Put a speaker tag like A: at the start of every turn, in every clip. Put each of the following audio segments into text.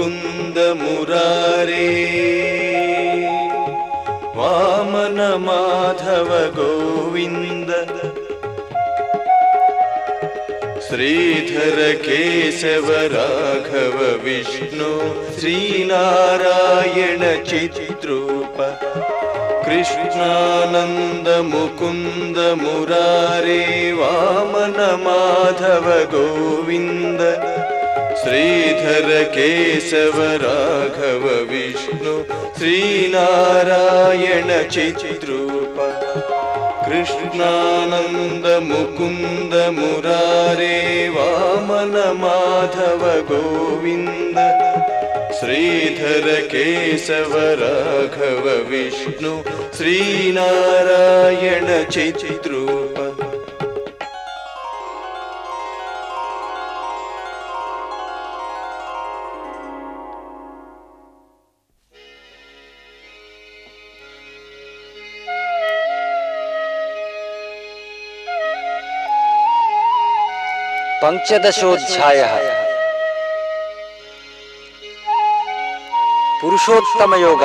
A: मुरारे वामन माधव गोविन्द श्रीधर केशव राघव विष्णु श्रीनारायण चिद्रूप कृष्णानन्द मुकुन्द मुरारे वामन माधव गोविन्द श्रीधर केशव राघव विष्णु श्रीनारायण चिद्रूप कृष्णानन्द मुकुन्द मुरारे वामन माधव गोविन्द श्रीधर केशव राघव विष्णु श्रीनारायण चिद्रूप
B: पंचदशोध्याय। पुरुषोत्तम योग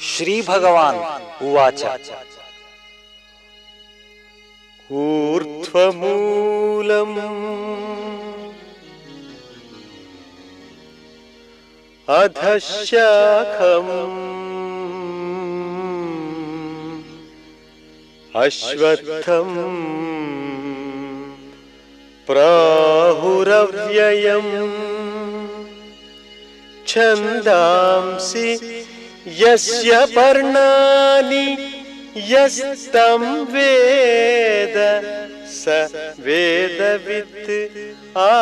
B: श्री भगवान उवाच।
A: ऊर्ध्वमूलम् अधशाखम् अश्वत्थम् प्राहुरव्ययम् छन्दांसि यस्य पर्णानि यस्तं वेद स वेदवित् आ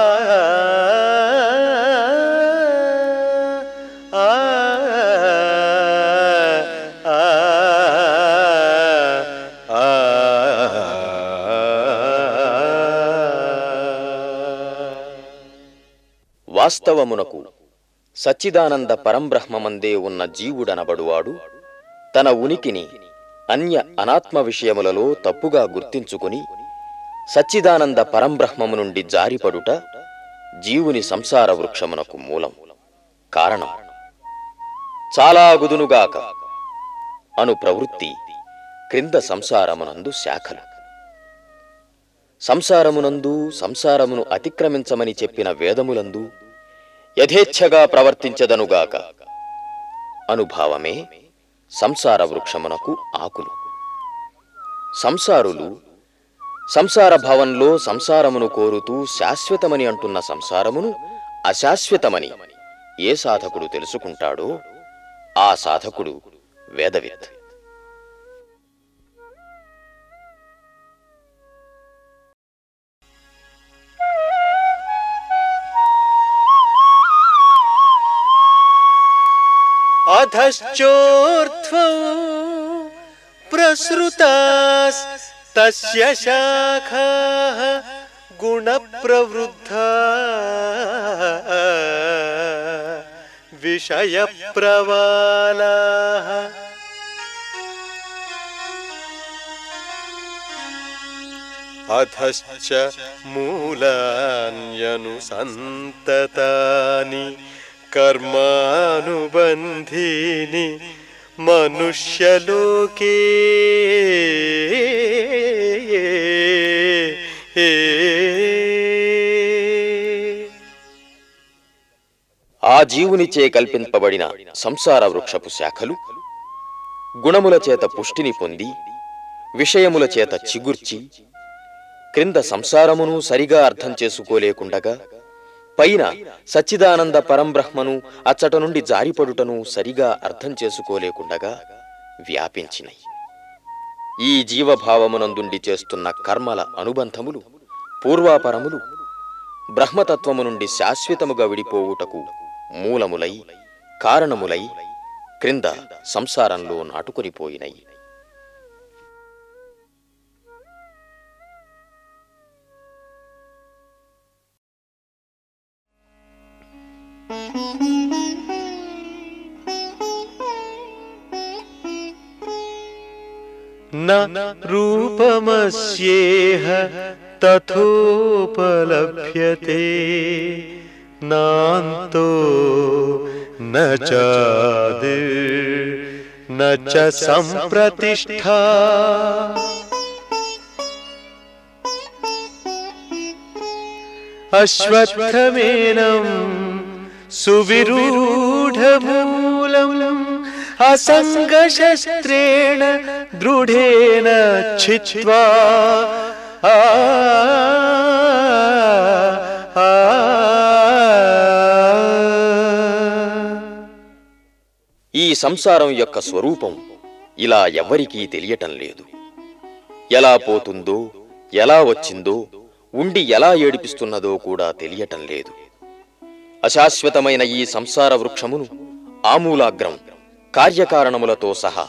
C: సచ్చిదానంద పరంబ్రహ్మమందే ఉన్న జీవుడనబడువాడు తన ఉనికిని అన్య అనాత్మ విషయములలో తప్పుగా గుర్తించుకుని సచ్చిదానంద పరంబ్రహ్మము నుండి జారిపడుట జీవుని సంసార వృక్షమునకు మూలం కారణం. చాలా గుదునుగాక అను ప్రవృత్తి క్రింద సంసారమునందు శాఖలు. సంసారమునందు సంసారమును అతిక్రమించమని చెప్పిన వేదములందు యథేచ్ఛగా ప్రవర్తించదనుగాక. అనుభావమే సంసార వృక్షమునకు ఆకులు. సంసారులు సంసార భావంలో సంసారమును కోరుతూ శాశ్వతమని అంటున్న సంసారమును అశాశ్వతమని ఏ సాధకుడు తెలుసుకుంటాడో ఆ సాధకుడు వేదవిత్.
A: अधश्चोर्ध्वौ प्रसृतास्तस्य शाखाः गुणप्रवृद्धा। विषयप्रवालाः। अधश्च मूलान्यनुसन्ततानि कर्मानुबन्धीनि मनुष्यलोके
C: ఆ జీవునిచే కల్పింపబడిన సంసార వృక్షపు శాఖలు గుణముల చేత పుష్టిని పొంది విషయముల చేత చిగుర్చి క్రింద సంసారమును సరిగా అర్థం చేసుకోలేకుండగా పైన సచ్చిదానంద పరంబ్రహ్మను అచ్చట నుండి జారిపడుటను సరిగా అర్థం చేసుకోలేకుండగా వ్యాపించినయి ఈ జీవభావమునందుండి చేస్తున్న కర్మల అనుబంధములు పూర్వాపరములు బ్రహ్మతత్వము నుండి శాశ్వతముగా విడిపోవుటకు మూలములై కారణములై క్రింద సంసారంలో నాటుకొనిపోయినయి
A: न रूपमस्येह तथोपलभ्यते। नान्तो न चादिर्न च सम्प्रतिष्ठा। अश्वत्थमेनम् सुविरूढमूलम् असङ्गशस्त्रेण దృఢేన చిత్వా
C: ఈ సంసారం యొక్క స్వరూపం ఇలా ఎవ్వరికీ తెలియటం లేదు. ఎలా పోతుందో ఎలా వచ్చిందో ఉండి ఎలా ఏడిపిస్తున్నదో కూడా తెలియటం లేదు. అశాశ్వతమైన ఈ సంసార వృక్షమును ఆమూలాగ్రం కార్యకారణములతో సహా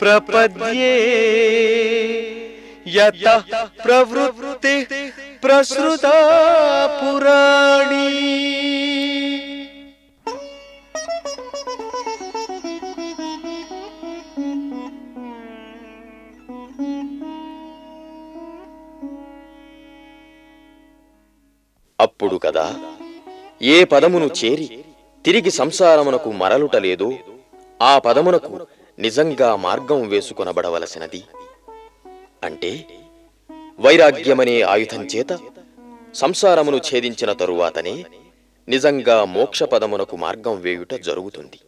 A: प्रपद्ये यतः प्रवृत्तिः प्रसृता पुराणी
C: అప్పుడు కదా ఏ పదమును చేరి తిరిగి సంసారమునకు మరలుట లేదో ఆ పదమునకు నిజంగా మార్గం వేసుకొనబడవలసినది? అంటే వైరాగ్యమనే ఆయుధం చేత సంసారమును ఛేదించిన తరువాతనే నిజంగా మోక్షపదమునకు మార్గం వేయుట జరుగుతుంది.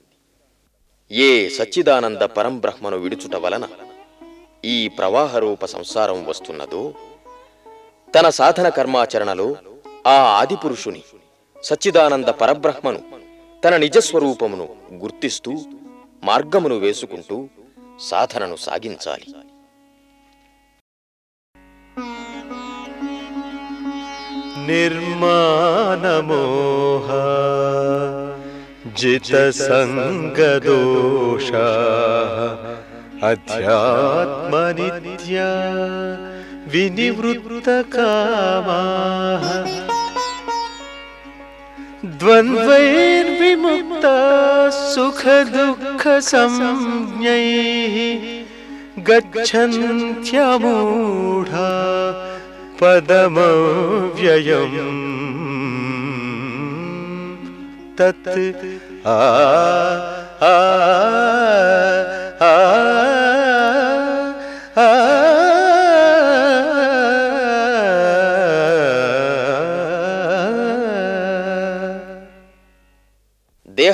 C: ఏ సచ్చిదానంద పరంబ్రహ్మను విడుచుట వలన ఈ ప్రవాహరూప సంసారం వస్తున్నదో తన సాధన కర్మాచరణలో ఆ ఆదిపురుషుని సచ్చిదానంద పరబ్రహ్మను తన నిజస్వరూపమును గుర్తిస్తూ మార్గమును వేసుకుంటూ సాధనను సాగించాలి
A: निर्मानमोह जितसङ्गदोषा अध्यात्मनित्या विनिवृत्तकामाः द्वन्द्वैर्विमुक्ता सुखदुःखसंज्ञैः गच्छन्त्यमूढा पदमव्ययम्। तत् आ आ आ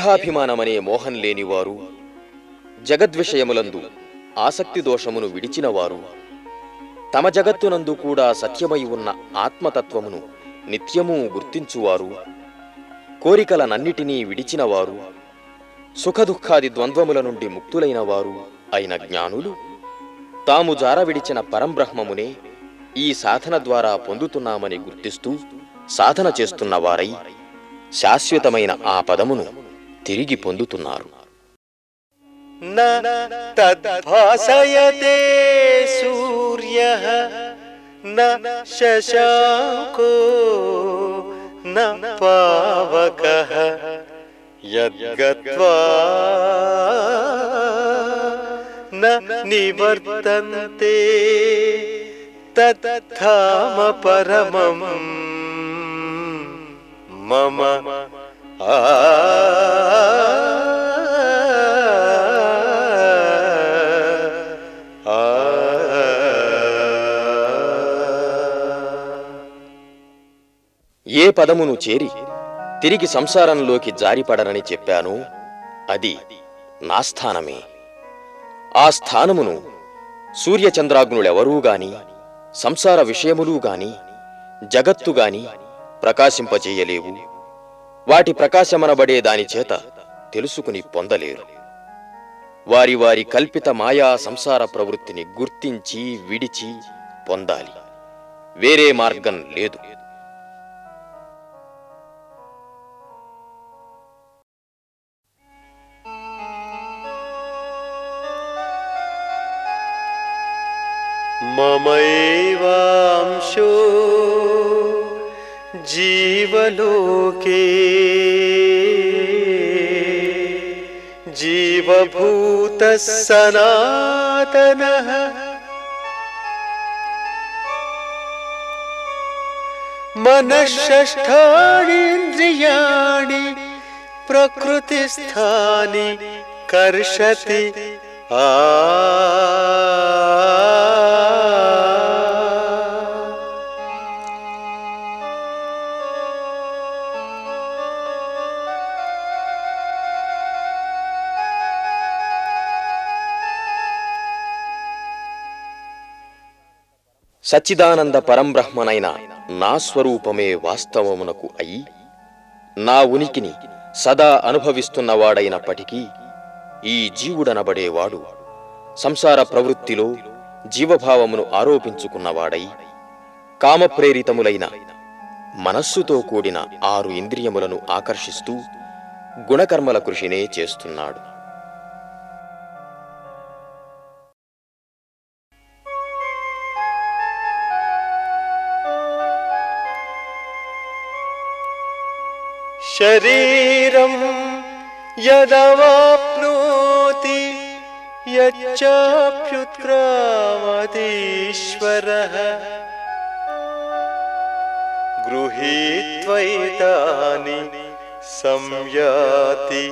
C: దేహాభిమానమనే మోహం లేనివారు జగద్విషయములందు ఆసక్తి దోషమును విడిచినవారు తమ జగత్తునందు కూడా సత్యమై ఉన్న ఆత్మతత్వమును నిత్యము గుర్తించువారు కోరికలనన్నిటినీ విడిచినవారు సుఖదుఖాది ద్వంద్వముల నుండి ముక్తులైన వారు అయిన జ్ఞానులు తాము జార విడిచిన పరంబ్రహ్మమునే ఈ సాధన ద్వారా పొందుతున్నామని గుర్తిస్తూ సాధన చేస్తున్న వారై శాశ్వతమైన ఆ పదమును తిరిగి పొందుతున్నారు.
A: సూర్య శశాంకో పావక నివర్తంతే తమ మమ
C: ఏ పదమును చేరి తిరిగి సంసారంలోకి జారిపడనని చెప్పాను? అది నా స్థానమే. ఆ స్థానమును సూర్యచంద్రాగ్నులెవరూ గాని సంసార విషయములు గాని జగత్తు గాని ప్రకాశింపజేయలేవు. వాటి ప్రకాశమనబడే దాని చేత తెలుసుకుని పొందలేరు. వారి వారి కల్పిత మాయా సంసార ప్రవృత్తిని గుర్తించి విడిచి పొందాలి. వేరే మార్గం లేదు.
A: మమైవాంశో जीवलोके। जीवभूतः सनातनः मनःषष्ठानीन्द्रियाणि प्रकृतिस्थानि कर्षति। आ।
C: సచ్చిదానంద పరంబ్రహ్మనైన నా స్వరూపమే వాస్తవమునకు అయి నా ఉనికిని సదా అనుభవిస్తున్నవాడైనప్పటికీ ఈ జీవుడనబడేవాడు సంసార ప్రవృత్తిలో జీవభావమును ఆరోపించుకున్నవాడై కామప్రేరితములైన మనస్సుతో కూడిన ఆరు ఇంద్రియములను ఆకర్షిస్తూ గుణకర్మల కృషినే చేస్తున్నాడు.
A: शरीरं यदवाप्नोति यच्चाप्युत्क्रामतीश्वरः गृहीत्वैतानि संयाति।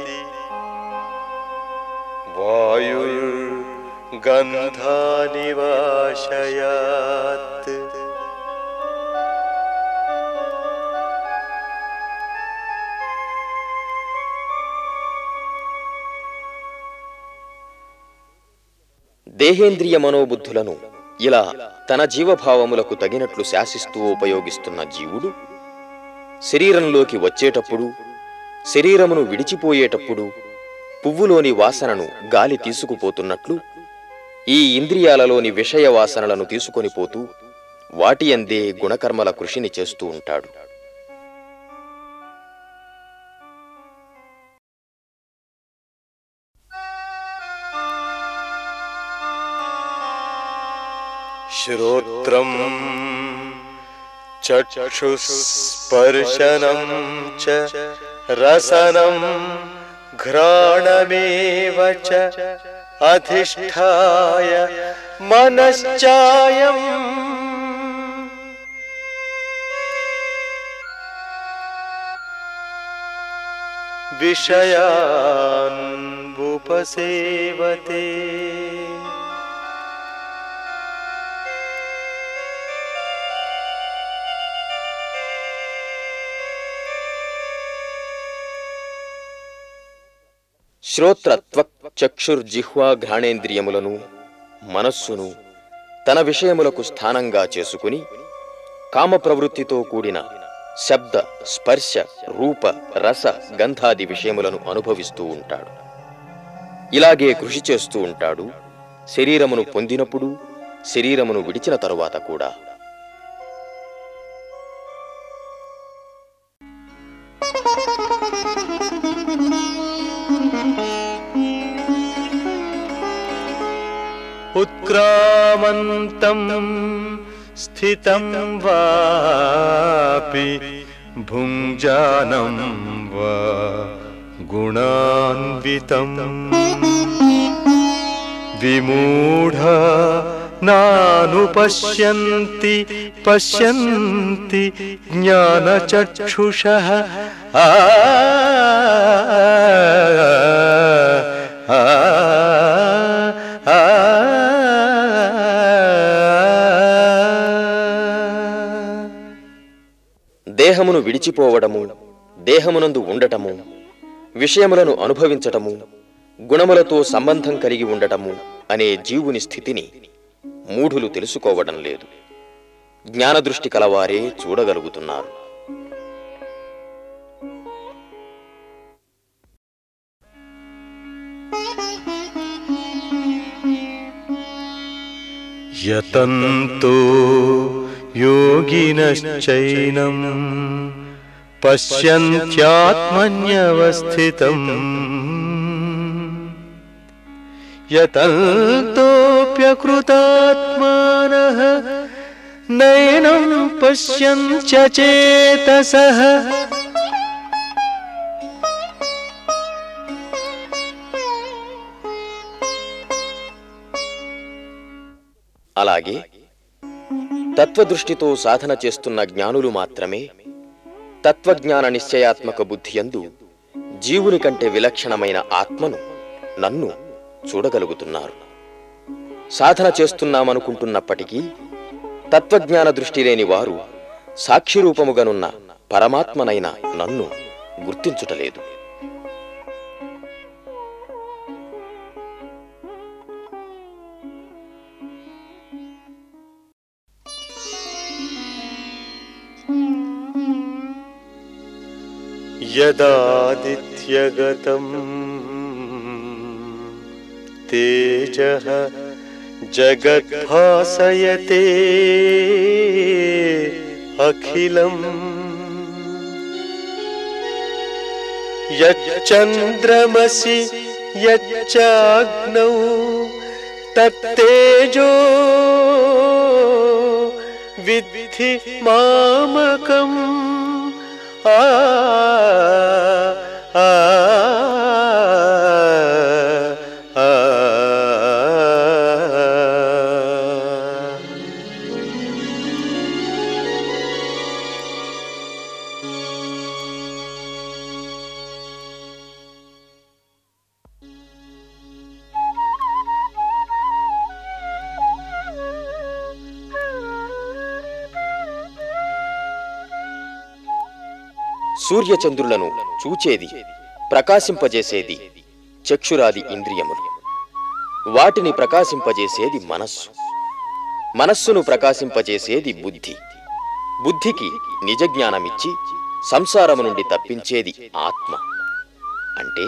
A: वायुर्गन्धानि वाशयात्।
C: దేహేంద్రియ మనోబుద్ధులను ఇలా తన జీవభావములకు తగినట్లు శాసిస్తూ ఉపయోగిస్తున్న జీవుడు శరీరంలోకి వచ్చేటప్పుడు శరీరమును విడిచిపోయేటప్పుడు పువ్వులోని వాసనను గాలి తీసుకుపోతున్నట్లు ఈ ఇంద్రియాలలోని విషయ వాసనలను తీసుకొని పోతూ వాటి అందే గుణకర్మల కృషిని చేస్తూ ఉంటాడు.
A: श्रोत्रम् चक्षुस्पर्शनं च रसनम् घ्राणमेव च अधिष्ठाय मनश्चायम्। विषयान्
C: उपसेवते చక్షుర్జిహ్వా ఘ్రాణేంద్రియములను మనస్సును తన విషయములకు స్థానంగా చేసుకుని కామ ప్రవృత్తితో కూడిన శబ్ద స్పర్శ రూప రస గంధాది విషయములను అనుభవిస్తూ ఉంటాడు. ఇలాగే కృషి చేస్తూ ఉంటాడు. శరీరమును పొందినప్పుడు శరీరమును విడిచిన తరువాత కూడా
A: स्थितं वापि भुञ्जानं वा गुणान्वितम् विमूढ नानुपश्यन्ति पश्यन्ति ज्ञानचक्षुषः आ
C: దేహమును విడిచిపోవడము దేహమునందు ఉండటము విషయములను అనుభవించటము గుణములతో సంబంధం కలిగి ఉండటము అనే జీవుని స్థితిని మూఢులు తెలుసుకోవడం లేదు. జ్ఞానదృష్టి కలవారే చూడగలుగుతున్నారు.
A: యతంతో యోగినశ్చైనం పశ్యంత్యాత్మన్యవస్థితం యతంతోప్యకృతాత్మానః నయనం పశ్యంత్యచేతసః
C: అలాగే తత్వదృష్టితో సాధన చేస్తున్న జ్ఞానులు మాత్రమే తత్వజ్ఞాన నిశ్చయాత్మక బుద్ధియందు జీవుని కంటే విలక్షణమైన ఆత్మను నన్ను చూడగలుగుతున్నారు. సాధన చేస్తున్నామనుకుంటున్నప్పటికీ తత్వజ్ఞాన దృష్టి లేని వారు సాక్షిరూపముగనున్న పరమాత్మనైన నన్ను గుర్తించుటలేదు.
A: यदादित्यगतम्। तेज जगद्भासयते अखिल यच्चन्द्रमसि यच्चाग्नौ तत्तेजो विधि मामकम्।
C: సూర్యచంద్రులను చూచేది ప్రకాశింపజేసేది చక్షురాది ఇంద్రియములు. వాటిని ప్రకాశింపజేసేది మనస్సు. మనస్సును ప్రకాశింపజేసేది బుద్ధి. బుద్ధికి నిజ జ్ఞానమిచ్చి సంసారము నుండి తప్పించేది ఆత్మ. అంటే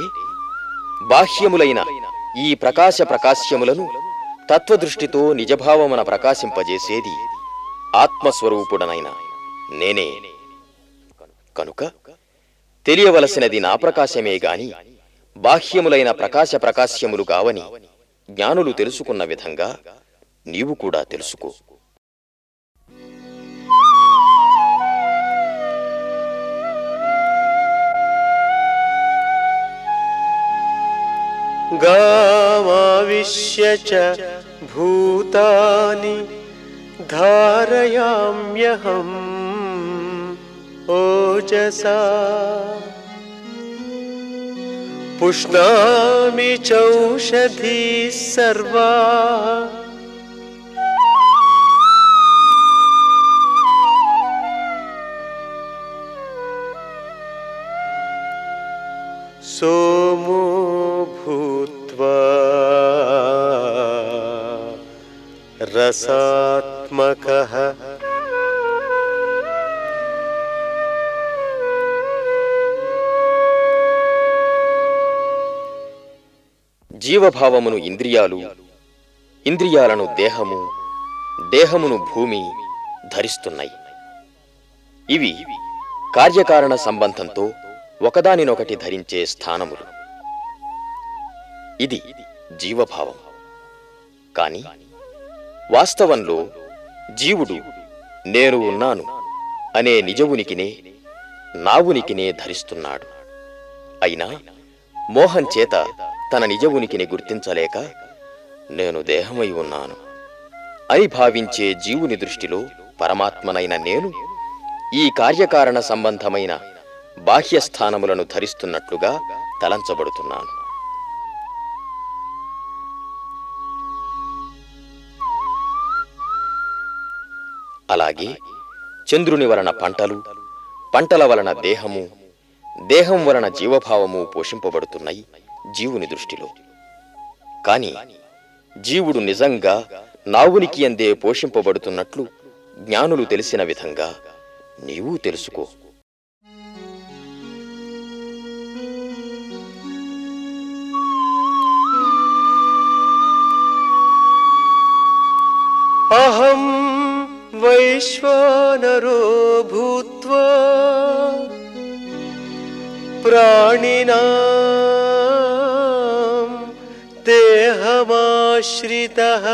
C: బాహ్యములైన ఈ ప్రకాశ ప్రకాశ్యములను తత్వదృష్టితో నిజభావమున ప్రకాశింపజేసేది ఆత్మస్వరూపుడనైన నేనే. కనుక తెలియవలసినది నా ప్రకాశమే గాని బాహ్యములైన ప్రకాశ ప్రకాశ్యములు కావని జ్ఞానులు తెలుసుకున్న విధంగా నీవు కూడా తెలుసుకో.
A: గామావిశ్య భూతాని ధారయామ్యహం. ओजसा पुष्णामि चौषधीः सर्वा। सोमो भूत्वा रसात्मकः
C: జీవభావమును ఇంద్రియాలు ఇంద్రియాలను దేహము దేహమును భూమి ధరిస్తున్నాయి. ఇవి కార్యకారణ సంబంధంతో ఒకదానినొకటి ధరించే స్థానములు. ఇది జీవభావం. కాని వాస్తవంలో జీవుడు నేను ఉన్నాను అనే నిజవునికినే నావునికినే ధరిస్తున్నాడు. అయినా మోహం చేత తన నిజ ఉనికిని గుర్తించలేక నేను దేహమై ఉన్నాను. అని భావించే జీవుని దృష్టిలో పరమాత్మనైన నేను ఈ కార్యకారణ సంబంధమైన బాహ్యస్థానములను ధరిస్తున్నట్లుగా తలంచబడుతున్నాను. అలాగే చంద్రుని వలన పంటలు పంటల వలన దేహము దేహం వలన జీవభావము పోషింపబడుతున్నాయి. జీవుని దృష్టిలో. కాని జీవుడు నిజంగా నావునికి అందే పోషింపబడుతున్నట్లు జ్ఞానులు తెలిసిన విధంగా నీవు తెలుసుకో.
A: అహం వైశ్వానరో భూత్వా ప్రాణినా श्रितः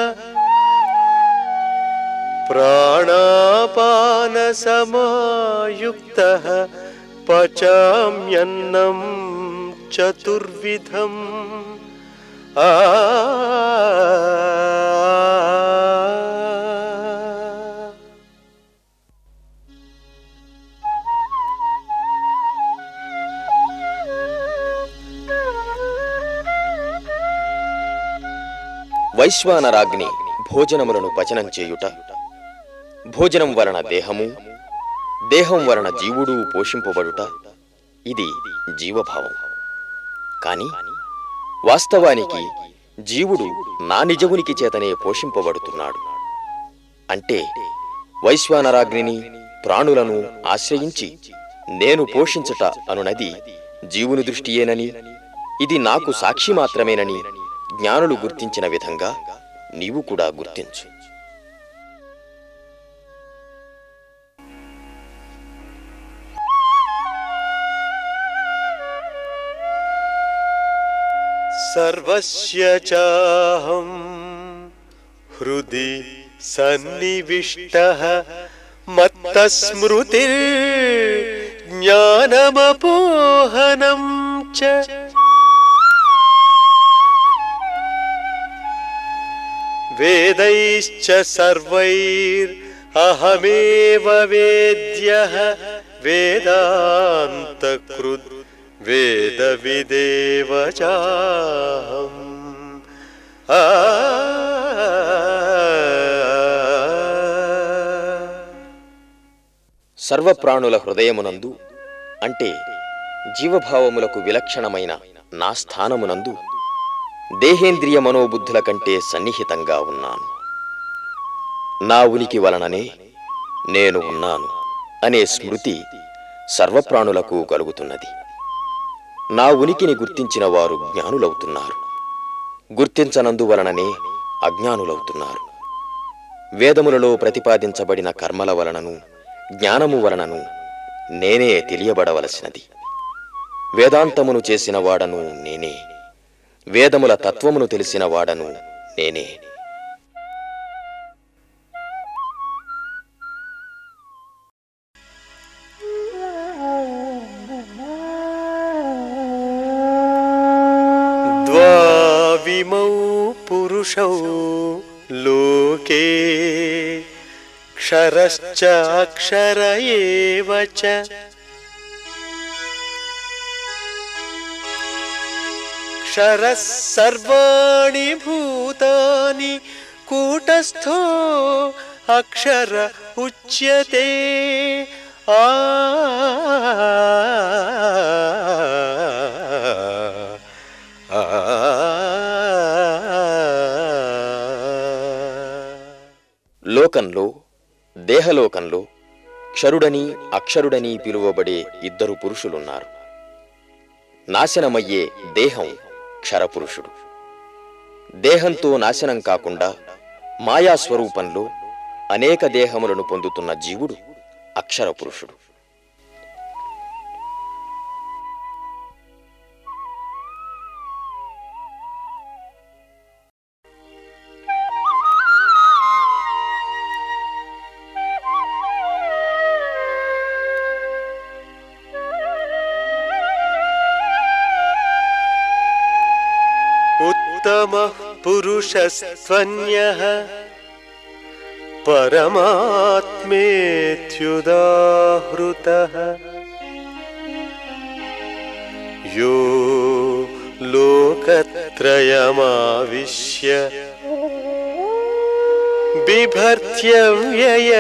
A: प्राणापानसमायुक्तः पचाम्यन्नं चतुर्विधम्। आ
C: వైశ్వానరాగ్ని భోజనములను పచనం చేయుట. భోజనం వలన దేహము దేహం వలన జీవుడు పోషింపబడుట. ఇది జీవభావం. కాని వాస్తవానికి జీవుడు నా నిజమునికి చేతనే పోషింపబడుతున్నాడు. అంటే వైశ్వానరాగ్నిని ప్రాణులను ఆశ్రయించి నేను పోషించుట అనునది జీవుని దృష్టియేనని ఇది నాకు సాక్షి మాత్రమేనని జ్ఞానులు గుర్తించిన విధంగా నీవు కూడా గుర్తించు
A: सर्वस्य चाहं हृदि सन्निविष्टः मत्तस्मृतिर्ज्ञानमपोहनं च वेदैश्च सर्वैरहमेव वेद्यः वेदान्तकृद् वेदविदेव चाहम् आ
C: సర్వప్రాణుల హృదయమునందు అంటే జీవభావములకు విలక్షణమైన నా స్థానమునందు దేహేంద్రియ మనోబుద్ధుల కంటే సన్నిహితంగా ఉన్నాను. నా ఉనికి వలననే నేను ఉన్నాను అనే స్మృతి సర్వప్రాణులకు కలుగుతున్నది. నా ఉనికిని గుర్తించిన వారు జ్ఞానులవుతున్నారు. గుర్తించనందువలననే అజ్ఞానులవుతున్నారు. వేదములలో ప్రతిపాదించబడిన కర్మల వలనను జ్ఞానము వలనను నేనే తెలియబడవలసినది. వేదాంతమును చేసిన వాడను నేనే. వేదముల తత్వమును తెలిసిన వాడను నేనే.
A: విమౌ పురుషౌ లోకే క్షరశ్చాక్షర చ क्षरः सर्वाणि भूतानि कूटस्थो अक्षर उच्यते आ
C: లోకంలో దేహలోకంలో క్షరుడని అక్షరుడని పిలువబడే ఇద్దరు పురుషులున్నారు నాశనమయ్యే దేహం క్షరపురుషుడు. దేహంతో నాశనం కాకుండా మాయా స్వరూపంలో అనేక దేహములను పొందుతున్న జీవుడు అక్షర
A: पुरुषस्त्वन्यः। परमात्मेत्युदाहृतः। यो लोकत्रयमाविश्य बिभर्त्यव्यय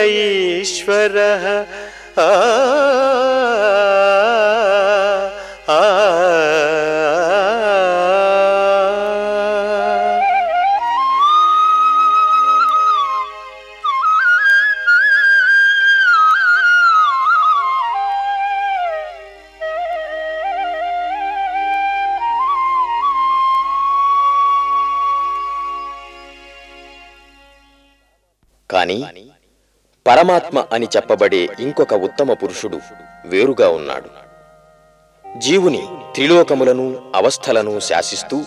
A: ईश्वरः आ
C: పరమాత్మ అని చెప్పబడే ఇంకొక ఉత్తమ పురుషుడు వేరుగా ఉన్నాడు. జీవుని త్రిలోకములను అవస్థలను శాసిస్తూ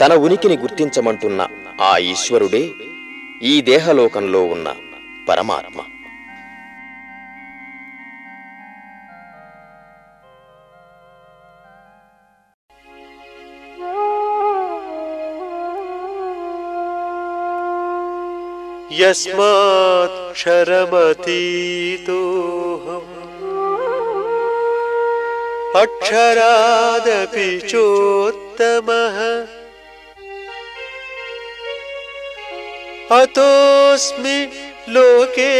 C: తన ఉనికిని గుర్తించమంటున్న ఆ ఈశ్వరుడే ఈ దేహలోకంలో ఉన్న పరమాత్మ.
A: यस्माक्षरमतीतोऽहम् अक्षरादपि चोत्तमः। अतोऽस्मि लोके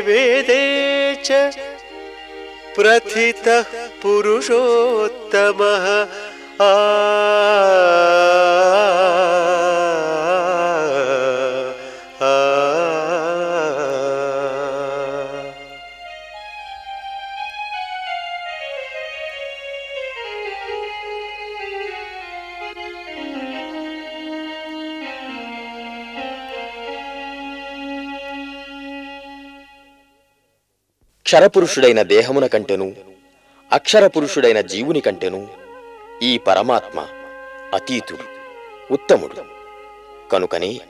A: वेदे च प्रथितः पुरुषोत्तमः। आ
C: క్షరపురుషుడైన దేహమున కంటెను అక్షర పురుషుడైన జీవుని కంటెను ఈ పరమాత్మ అతీతుడు ఉత్తముడు. కనుకనే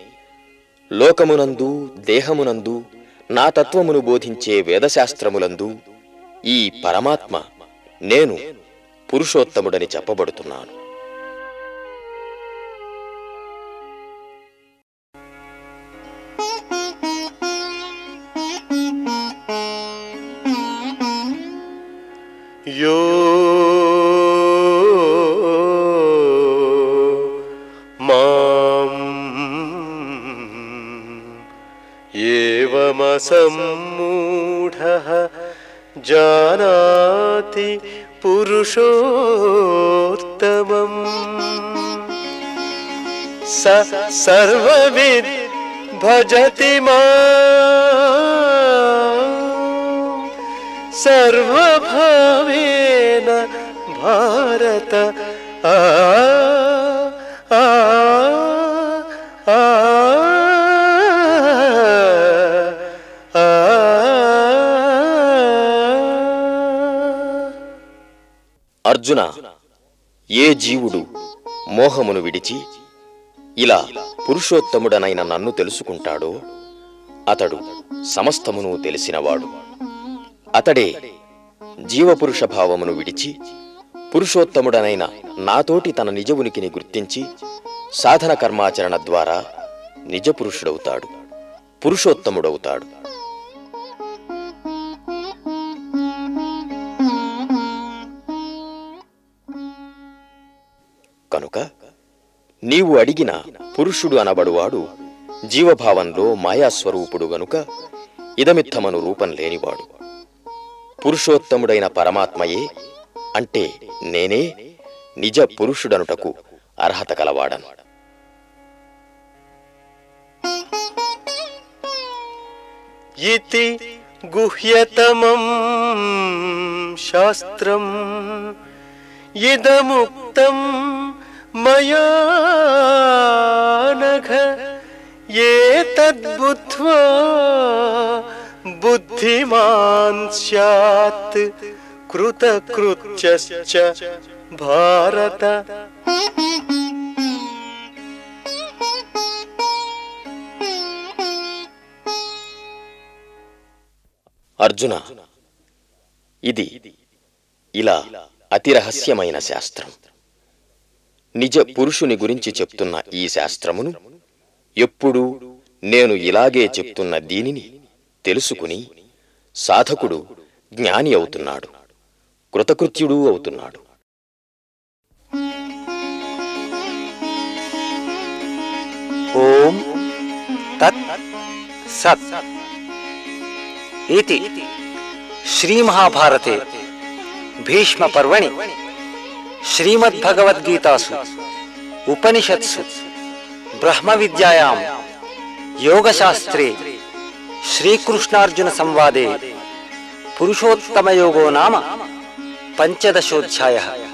C: లోకమునందు దేహమునందు నా తత్వమును బోధించే వేదశాస్త్రములందు ఈ పరమాత్మ నేను పురుషోత్తముడని చెప్పబడుతున్నాను.
A: सर्वविद् भजति माम् सर्वभावेन भारत आ आ आ ఆ
C: అర్జున ఏ జీవుడు మోహమును విడిచి ఇలా పురుషోత్తముడనైన నన్ను తెలుసుకుంటాడో? అతడు సమస్తమును తెలిసినవాడు. అతడే జీవపురుష భావమును విడిచి పురుషోత్తముడనైన నాతోటి తన నిజ ఉనికిని గుర్తించి సాధన కర్మాచరణ ద్వారా నిజపురుషుడవుతాడు. పురుషోత్తముడవుతాడు. కనుక నీవు అడిగిన పురుషుడు అనబడువాడు జీవభావంలో మాయాస్వరూపుడు గనుక ఇదమిత్తమను రూపం లేనివాడు. పురుషోత్తముడైన పరమాత్మయే అంటే నేనే నిజ పురుషుడనుటకు అర్హత కలవాడను.
A: ఇతి గుహ్యతమం శాస్త్రం ఇదముక్తం మయానఘ ఏ తద్బుద్ధ్వా బుద్ధిమాన్ స్యాత్ కృతకృత్యశ్చ భారత
C: అర్జున ఇది ఇలా అతి రహస్యమైన శాస్త్రం నిజ పురుషుని గురించి చెప్తున్న ఈ శాస్త్రమును ఎప్పుడూ నేను ఇలాగే చెప్తున్న దీనిని తెలుసుకుని సాధకుడు జ్ఞాని అవుతున్నాడు కృతకృత్యుడు అవుతున్నాడు.
B: ఓం తత్ సత్ పర్వణి श्रीमद् उपनिषत्सु ब्रह्म विद्यायाम योग शास्त्रे श्रीकृष्णार्जुन नाम पंचदशोध्यायः